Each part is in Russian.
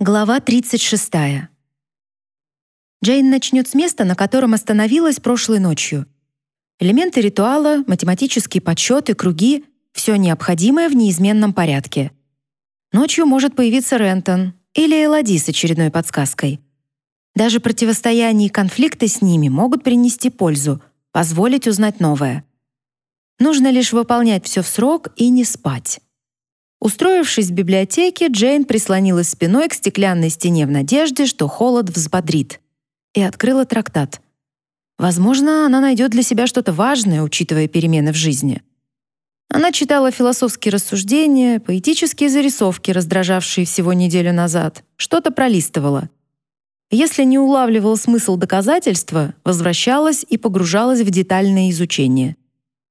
Глава 36. Джейн начнет с места, на котором остановилась прошлой ночью. Элементы ритуала, математические подсчеты, круги — все необходимое в неизменном порядке. Ночью может появиться Рентон или Элоди с очередной подсказкой. Даже противостояние и конфликты с ними могут принести пользу, позволить узнать новое. Нужно лишь выполнять все в срок и не спать. Устроившись в библиотеке, Джейн прислонилась спиной к стеклянной стене в надежде, что холод взбодрит, и открыла трактат. Возможно, она найдет для себя что-то важное, учитывая перемены в жизни. Она читала философские рассуждения, поэтические зарисовки, раздражавшие всего неделю назад, что-то пролистывала. Если не улавливала смысл доказательства, возвращалась и погружалась в детальное изучение —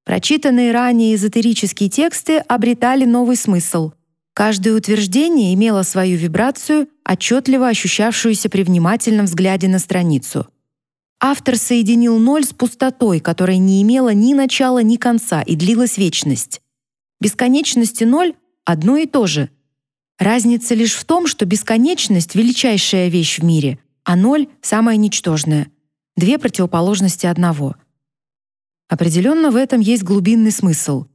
Прочитанные ранее эзотерические тексты обретали новый смысл. Каждое утверждение имело свою вибрацию, отчетливо ощущавшуюся при внимательном взгляде на страницу. Автор соединил ноль с пустотой, которая не имела ни начала, ни конца и длилась вечность. Бесконечность и ноль — одно и то же. Разница лишь в том, что бесконечность — величайшая вещь в мире, а ноль — самая ничтожная. Две противоположности одного — Определенно в этом есть глубинный смысл.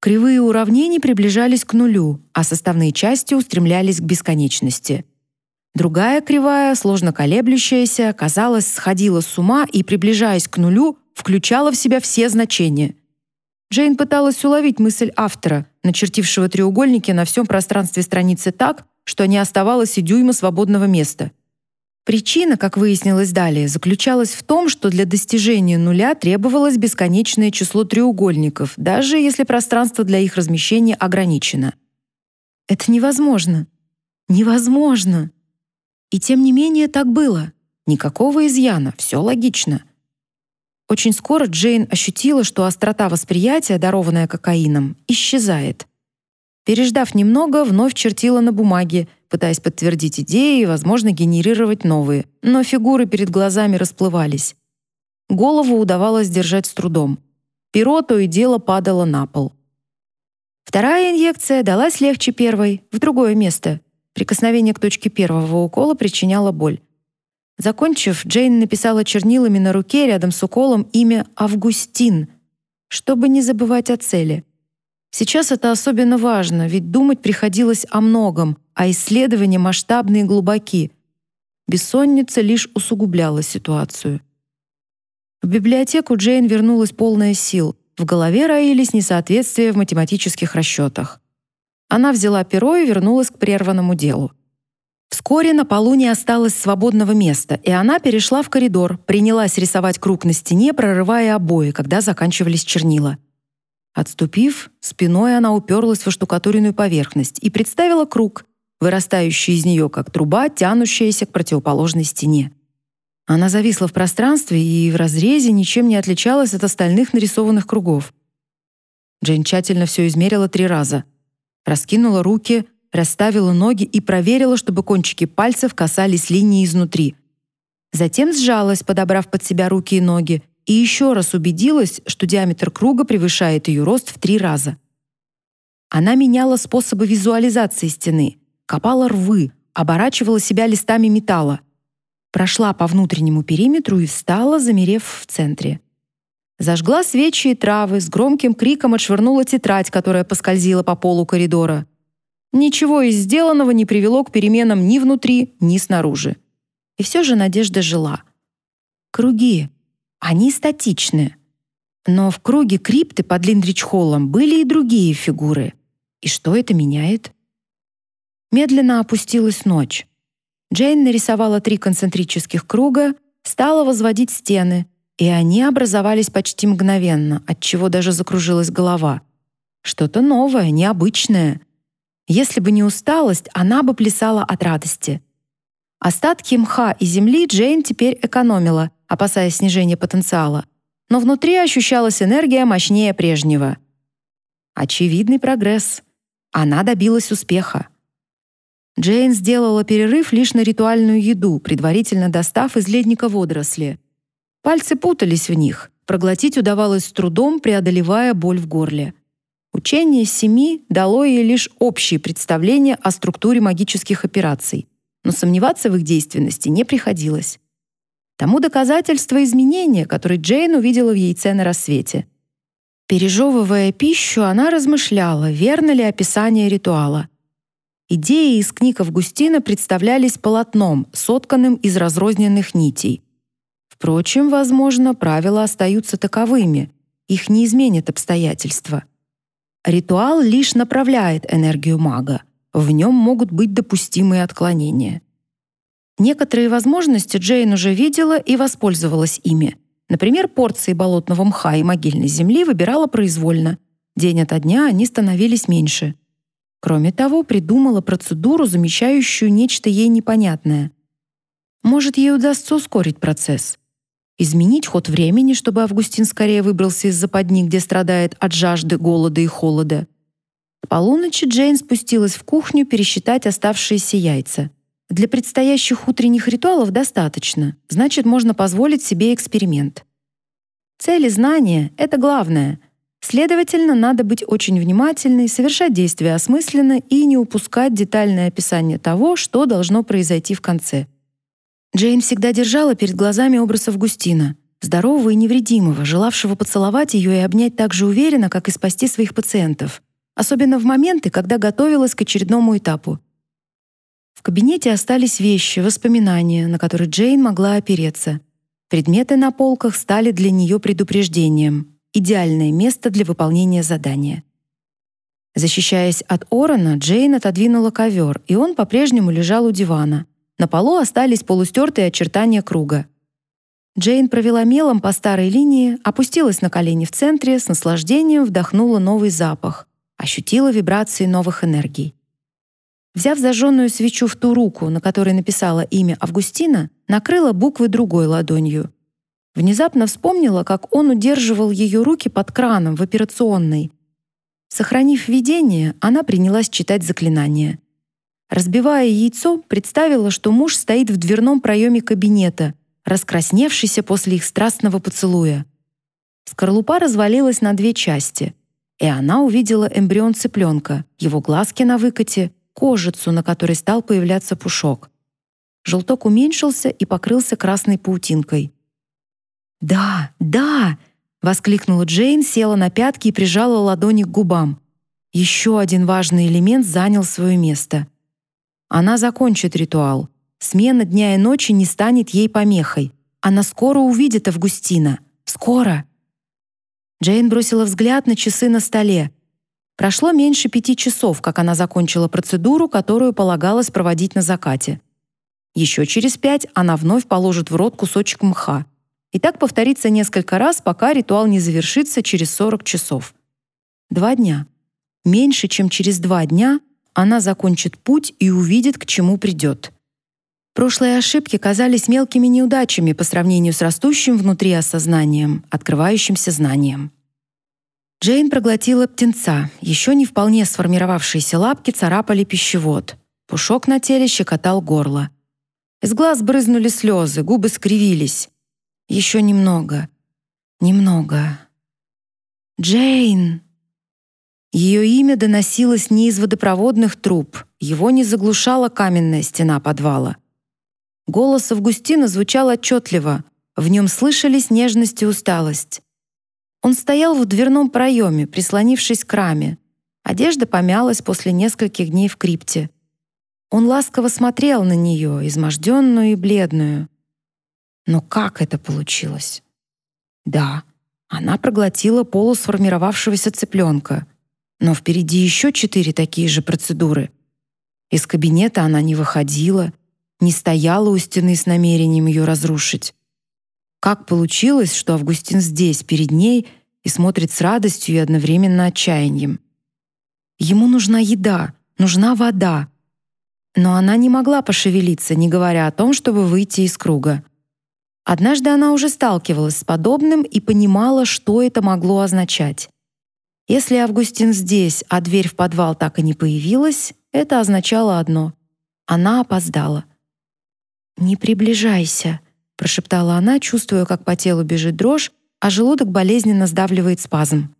Кривые уравнений приближались к нулю, а составные части устремлялись к бесконечности. Другая кривая, сложно колеблющаяся, казалось, сходила с ума и, приближаясь к нулю, включала в себя все значения. Джейн пыталась уловить мысль автора, начертившего треугольники на всем пространстве страницы так, что не оставалось и дюйма свободного места. Причина, как выяснилось далее, заключалась в том, что для достижения нуля требовалось бесконечное число треугольников, даже если пространство для их размещения ограничено. Это невозможно. Невозможно. И тем не менее так было. Никакого изъяна, все логично. Очень скоро Джейн ощутила, что острота восприятия, дарованная кокаином, исчезает. Переждав немного, вновь чертила на бумаге — пытаясь подтвердить идеи и, возможно, генерировать новые, но фигуры перед глазами расплывались. Голову удавалось держать с трудом. Перо то и дело падало на пол. Вторая инъекция далась легче первой, в другое место. Прикосновение к точке первого укола причиняло боль. Закончив, Джейн написала чернилами на руке рядом с уколом имя Августин, чтобы не забывать о цели. Сейчас это особенно важно, ведь думать приходилось о многом, а исследования масштабные и глубоки. Бессонница лишь усугубляла ситуацию. В библиотеку Джейн вернулась полная сил. В голове роились несоответствия в математических расчетах. Она взяла перо и вернулась к прерванному делу. Вскоре на полу не осталось свободного места, и она перешла в коридор, принялась рисовать круг на стене, прорывая обои, когда заканчивались чернила. Отступив, спиной она уперлась в оштукатуренную поверхность и представила круг, вырастающий из нее как труба, тянущаяся к противоположной стене. Она зависла в пространстве и в разрезе ничем не отличалась от остальных нарисованных кругов. Джейн тщательно все измерила три раза. Раскинула руки, расставила ноги и проверила, чтобы кончики пальцев касались линии изнутри. Затем сжалась, подобрав под себя руки и ноги, и еще раз убедилась, что диаметр круга превышает ее рост в три раза. Она меняла способы визуализации стены, копала рвы, оборачивала себя листами металла. Прошла по внутреннему периметру и встала, замерев в центре. Зажгла свечи и травы, с громким криком отшвырнула тетрадь, которая поскользила по полу коридора. Ничего из сделанного не привело к переменам ни внутри, ни снаружи. И все же надежда жила. Круги. Они статичны. Но в круге крипты под Линдрич-холлом были и другие фигуры. И что это меняет? Медленно опустилась ночь. Джейн нарисовала три концентрических круга, стала возводить стены, и они образовались почти мгновенно, отчего даже закружилась голова. Что-то новое, необычное. Если бы не усталость, она бы плясала от радости. Остатки мха и земли Джейн теперь экономила, опасаясь снижения потенциала. Но внутри ощущалась энергия мощнее прежнего. Очевидный прогресс. Она добилась успеха. Джейн сделала перерыв лишь на ритуальную еду, предварительно достав из ледника водоросли. Пальцы путались в них, проглотить удавалось с трудом, преодолевая боль в горле. Учение семи дало ей лишь общее представление о структуре магических операций. но сомневаться в их действенности не приходилось. Тому доказательство изменения, которое Джейн увидела в яйце на рассвете. Пережевывая пищу, она размышляла, верно ли описание ритуала. Идеи из книг Августина представлялись полотном, сотканным из разрозненных нитей. Впрочем, возможно, правила остаются таковыми, их не изменят обстоятельства. Ритуал лишь направляет энергию мага. В нем могут быть допустимые отклонения. Некоторые возможности Джейн уже видела и воспользовалась ими. Например, порции болотного мха и могильной земли выбирала произвольно. День ото дня они становились меньше. Кроме того, придумала процедуру, замещающую нечто ей непонятное. Может, ей удастся ускорить процесс. Изменить ход времени, чтобы Августин скорее выбрался из западни, где страдает от жажды, голода и холода. К полуночи Джейн спустилась в кухню пересчитать оставшиеся яйца. Для предстоящих утренних ритуалов достаточно, значит, можно позволить себе эксперимент. Цели знания — это главное. Следовательно, надо быть очень внимательной, совершать действия осмысленно и не упускать детальное описание того, что должно произойти в конце. Джейн всегда держала перед глазами образ Августина, здорового и невредимого, желавшего поцеловать ее и обнять так же уверенно, как и спасти своих пациентов, особенно в моменты, когда готовилась к очередному этапу — в кабинете остались вещи, воспоминания, на которые Джейн могла опереться. Предметы на полках стали для нее предупреждением. Идеальное место для выполнения задания. Защищаясь от Орона, Джейн отодвинула ковер, и он по-прежнему лежал у дивана. На полу остались полустертые очертания круга. Джейн провела мелом по старой линии, опустилась на колени в центре, с наслаждением вдохнула новый запах, ощутила вибрации новых энергий. Взяв зажженную свечу в ту руку, на которой написала имя Августина, накрыла буквы другой ладонью. Внезапно вспомнила, как он удерживал ее руки под краном в операционной. Сохранив видение, она принялась читать заклинание. Разбивая яйцо, представила, что муж стоит в дверном проеме кабинета, раскрасневшийся после их страстного поцелуя. Скорлупа развалилась на две части, и она увидела эмбрион цыпленка, его глазки на выкате — кожицу, на которой стал появляться пушок. Желток уменьшился и покрылся красной паутинкой. «Да, да!» — воскликнула Джейн, села на пятки и прижала ладони к губам. Еще один важный элемент занял свое место. Она закончит ритуал. Смена дня и ночи не станет ей помехой. Она скоро увидит Августина. Скоро. Джейн бросила взгляд на часы на столе. Прошло меньше пяти часов, как она закончила процедуру, которую полагалось проводить на закате. Еще через пять она вновь положит в рот кусочек мха. И так повторится несколько раз, пока ритуал не завершится через 40 часов. Два дня. Меньше, чем через два дня она закончит путь и увидит, к чему придет. Прошлые ошибки казались мелкими неудачами по сравнению с растущим внутри осознанием, открывающимся знанием. Джейн проглотила птенца. Еще не вполне сформировавшиеся лапки царапали пищевод. Пушок на теле щекотал горло. Из глаз брызнули слезы, губы скривились. Еще немного. Немного. Джейн. Ее имя доносилось не из водопроводных труб, его не заглушала каменная стена подвала. Голос Августина звучал отчетливо, в нем слышались нежность и усталость. Он стоял в дверном проеме, прислонившись к раме. Одежда помялась после нескольких дней в крипте. Он ласково смотрел на нее, изможденную и бледную. Но как это получилось? Да, она проглотила полусформировавшегося цыпленка, но впереди еще четыре такие же процедуры. Из кабинета она не выходила, не стояла у стены с намерением ее разрушить. Как получилось, что Августин здесь, перед ней, и смотрит с радостью и одновременно отчаянием? Ему нужна еда, нужна вода. Но она не могла пошевелиться, не говоря о том, чтобы выйти из круга. Однажды она уже сталкивалась с подобным и понимала, что это могло означать. Если Августин здесь, а дверь в подвал так и не появилась, это означало одно — она опоздала. «Не приближайся», прошептала она, чувствуя, как по телу бежит дрожь, а желудок болезненно сдавливает спазм.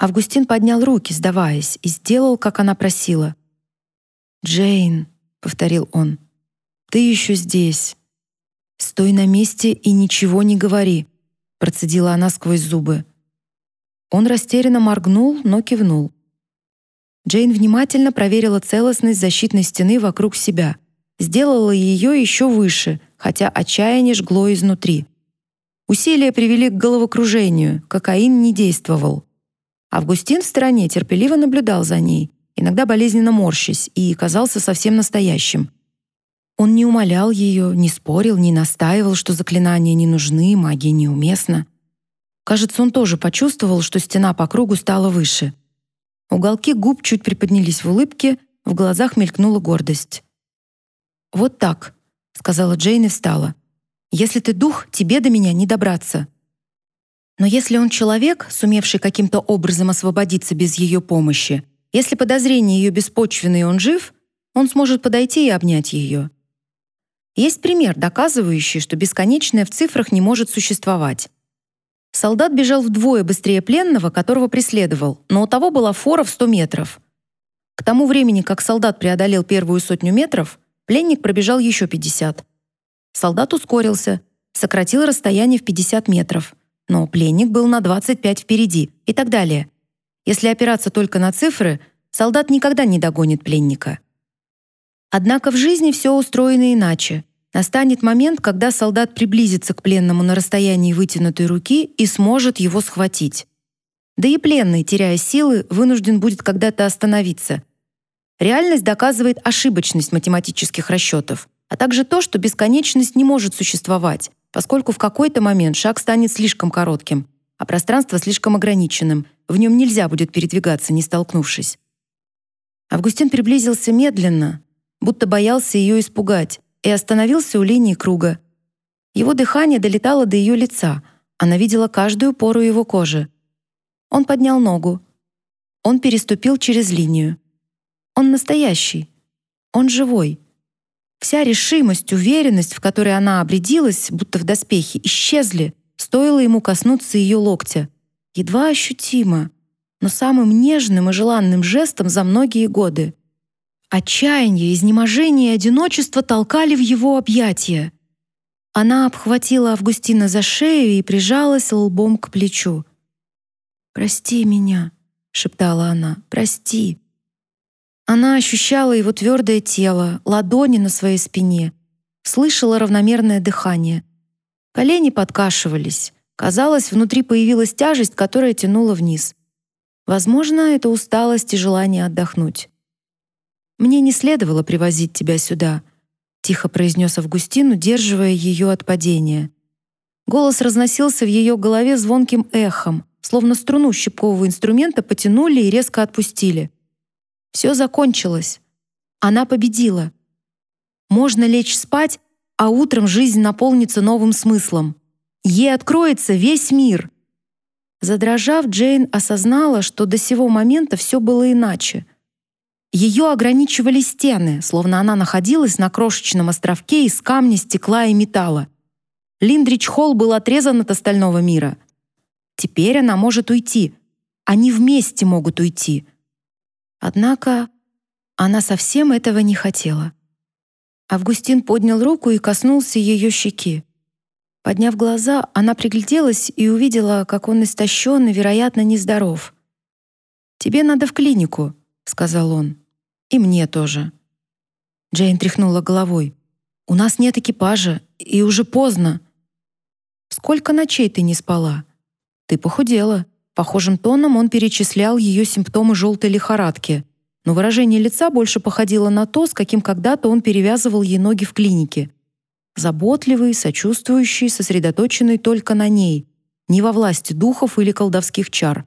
Августин поднял руки, сдаваясь, и сделал, как она просила. «Джейн», — повторил он, — ты еще здесь. Стой на месте и ничего не говори, процедила она сквозь зубы. Он растерянно моргнул, но кивнул. Джейн внимательно проверила целостность защитной стены вокруг себя, сделала ее еще выше, хотя отчаяние жгло изнутри. Усилия привели к головокружению, кокаин не действовал. Августин в стороне терпеливо наблюдал за ней, иногда болезненно морщась, и казался совсем настоящим. Он не умолял ее, не спорил, не настаивал, что заклинания не нужны, магия неуместна. Кажется, он тоже почувствовал, что стена по кругу стала выше. Уголки губ чуть приподнялись в улыбке, в глазах мелькнула гордость. «Вот так», — сказала Джейн и встала. «Если ты дух, тебе до меня не добраться». Но если он человек, сумевший каким-то образом освободиться без ее помощи, если подозрение ее беспочвенное и он жив, он сможет подойти и обнять ее. Есть пример, доказывающий, что бесконечное в цифрах не может существовать. Солдат бежал вдвое быстрее пленного, которого преследовал, но у того была фора в 100 метров. К тому времени, как солдат преодолел первую сотню метров, пленник пробежал еще 50. Солдат ускорился, сократил расстояние в 50 метров — но пленник был на 25 впереди и так далее. Если опираться только на цифры, солдат никогда не догонит пленника. Однако в жизни все устроено иначе. Настанет момент, когда солдат приблизится к пленному на расстоянии вытянутой руки и сможет его схватить. Да и пленный, теряя силы, вынужден будет когда-то остановиться. Реальность доказывает ошибочность математических расчетов, а также то, что бесконечность не может существовать, поскольку в какой-то момент шаг станет слишком коротким, а пространство слишком ограниченным, в нем нельзя будет передвигаться, не столкнувшись. Августин приблизился медленно, будто боялся ее испугать, и остановился у линии круга. Его дыхание долетало до ее лица, она видела каждую пору его кожи. Он поднял ногу. Он переступил через линию. Он настоящий. Он живой. Вся решимость, уверенность, в которой она обрядилась, будто в доспехи, исчезли, стоило ему коснуться ее локтя. Едва ощутимо, но самым нежным и желанным жестом за многие годы. Отчаяние, изнеможение и одиночество толкали в его объятия. Она обхватила Августина за шею и прижалась лбом к плечу. «Прости меня», — шептала она, — «прости». Она ощущала его твердое тело, ладони на своей спине, слышала равномерное дыхание. Колени подкашивались. Казалось, внутри появилась тяжесть, которая тянула вниз. Возможно, это усталость и желание отдохнуть. «Мне не следовало привозить тебя сюда», — тихо произнес Августин, удерживая ее от падения. Голос разносился в ее голове звонким эхом, словно струну щипкового инструмента потянули и резко отпустили. Все закончилось. Она победила. Можно лечь спать, а утром жизнь наполнится новым смыслом. Ей откроется весь мир. Задрожав, Джейн осознала, что до сего момента все было иначе. Ее ограничивали стены, словно она находилась на крошечном островке из камня, стекла и металла. Линдрич-Холл был отрезан от остального мира. Теперь она может уйти. Они вместе могут уйти — Однако она совсем этого не хотела. Августин поднял руку и коснулся ее щеки. Подняв глаза, она пригляделась и увидела, как он истощен и, вероятно, нездоров. «Тебе надо в клинику», — сказал он. «И мне тоже». Джейн тряхнула головой. «У нас нет экипажа, и уже поздно». «Сколько ночей ты не спала?» «Ты похудела», Похожим тоном он перечислял ее симптомы желтой лихорадки, но выражение лица больше походило на то, с каким когда-то он перевязывал ей ноги в клинике. Заботливый, сочувствующий, сосредоточенный только на ней, не во власти духов или колдовских чар.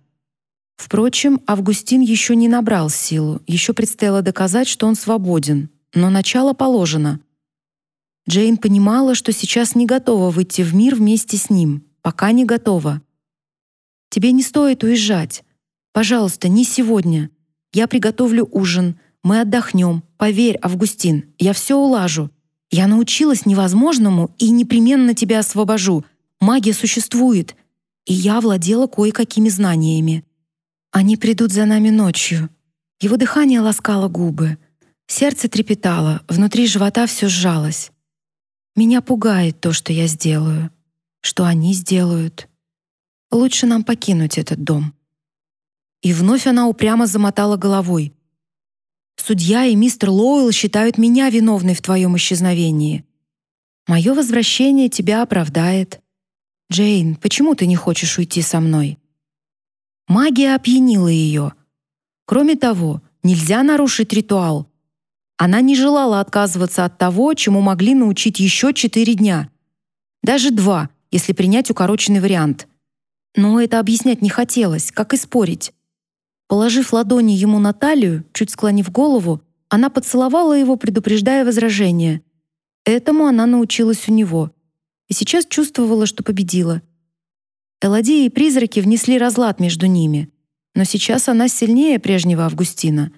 Впрочем, Августин еще не набрал силу, еще предстояло доказать, что он свободен, но начало положено. Джейн понимала, что сейчас не готова выйти в мир вместе с ним, пока не готова. Тебе не стоит уезжать. Пожалуйста, не сегодня. Я приготовлю ужин. Мы отдохнем. Поверь, Августин, я все улажу. Я научилась невозможному и непременно тебя освобожу. Магия существует, и я владела кое-какими знаниями. Они придут за нами ночью. Его дыхание ласкало губы. Сердце трепетало, внутри живота все сжалось. Меня пугает то, что я сделаю, что они сделают. Лучше нам покинуть этот дом. И вновь она упрямо замотала головой. Судья и мистер Лоуэлл считают меня виновной в твоем исчезновении. Мое возвращение тебя оправдает. Джейн, почему ты не хочешь уйти со мной? Магия опьянила ее. Кроме того, нельзя нарушить ритуал. Она не желала отказываться от того, чему могли научить еще четыре дня. Даже два, если принять укороченный вариант. Но это объяснять не хотелось, как и спорить. Положив ладони ему на талию, чуть склонив голову, она поцеловала его, предупреждая возражение. Этому она научилась у него. И сейчас чувствовала, что победила. Элодия и призраки внесли разлад между ними. Но сейчас она сильнее прежнего Августина.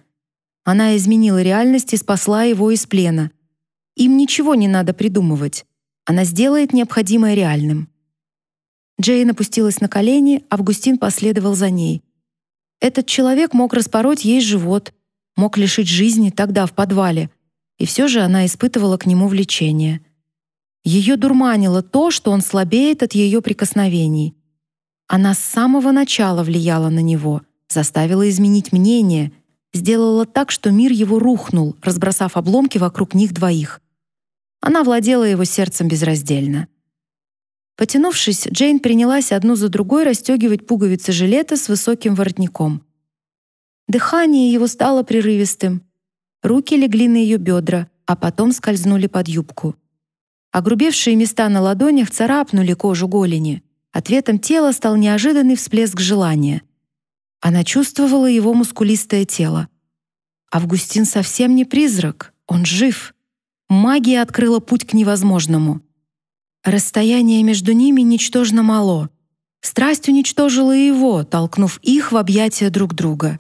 Она изменила реальность и спасла его из плена. Им ничего не надо придумывать. Она сделает необходимое реальным. Джейн опустилась на колени, Августин последовал за ней — этот человек мог распороть ей живот, мог лишить жизни тогда в подвале, и все же она испытывала к нему влечение. Ее дурманило то, что он слабеет от ее прикосновений. Она с самого начала влияла на него, заставила изменить мнение, сделала так, что мир его рухнул, разбросав обломки вокруг них двоих. Она владела его сердцем безраздельно. Потянувшись, Джейн принялась одну за другой расстегивать пуговицы жилета с высоким воротником. Дыхание его стало прерывистым. Руки легли на ее бедра, а потом скользнули под юбку. Огрубевшие места на ладонях царапнули кожу голени. Ответом тела стал неожиданный всплеск желания. Она чувствовала его мускулистое тело. Августин совсем не призрак, он жив. Магия открыла путь к невозможному. Расстояние между ними ничтожно мало. Страсть уничтожила его, толкнув их в объятия друг друга.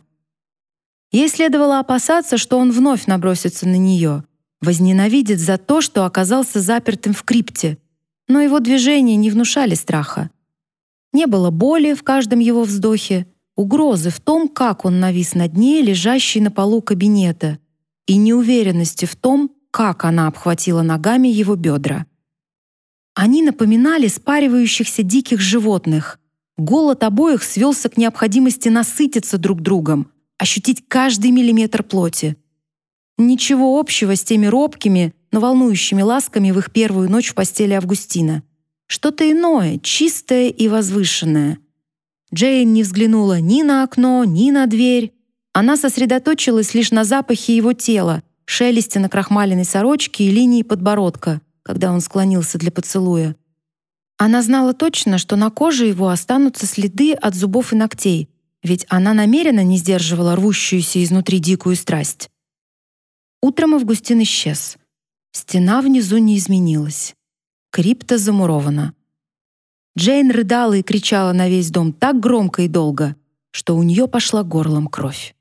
Ей следовало опасаться, что он вновь набросится на нее, возненавидит за то, что оказался запертым в крипте, но его движения не внушали страха. Не было боли в каждом его вздохе, угрозы в том, как он навис над ней, лежащей на полу кабинета, и неуверенности в том, как она обхватила ногами его бедра. Они напоминали спаривающихся диких животных. Голод обоих свелся к необходимости насытиться друг другом, ощутить каждый миллиметр плоти. Ничего общего с теми робкими, но волнующими ласками в их первую ночь в постели Августина. Что-то иное, чистое и возвышенное. Джейн не взглянула ни на окно, ни на дверь. Она сосредоточилась лишь на запахе его тела, шелесте на крахмаленной сорочке и линии подбородка — когда он склонился для поцелуя. Она знала точно, что на коже его останутся следы от зубов и ногтей, ведь она намеренно не сдерживала рвущуюся изнутри дикую страсть. Утром Августин исчез. Стена внизу не изменилась. Крипта замурована. Джейн рыдала и кричала на весь дом так громко и долго, что у нее пошла горлом кровь.